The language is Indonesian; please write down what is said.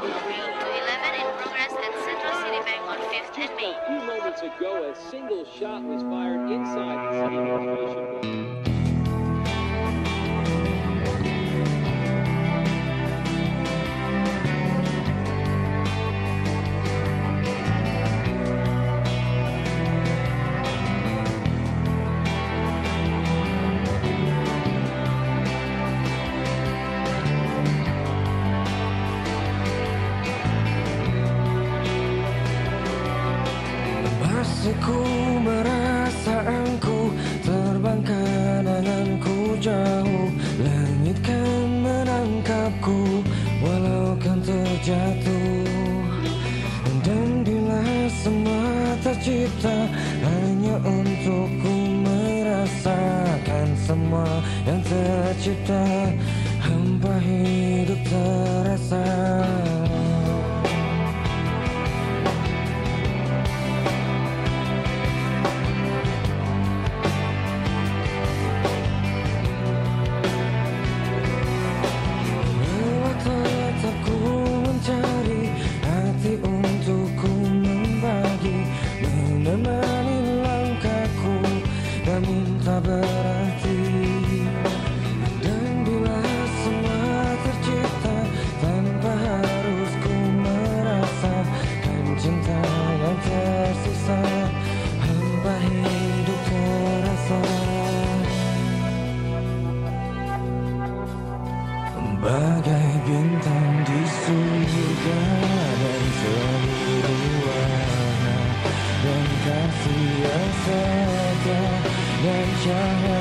Two moments ago, a single shot was fired inside the city. Tercipta hanya untukku merasakan semua yang tercipta. Hampa hidup terasa dan minta berarti Dan bila semua tercipta tanpa harus ku merasakan cinta yang tersisa Hampa hidup terasa. Bagai bintang di surga dan seluruh warna Dan kasih yang let your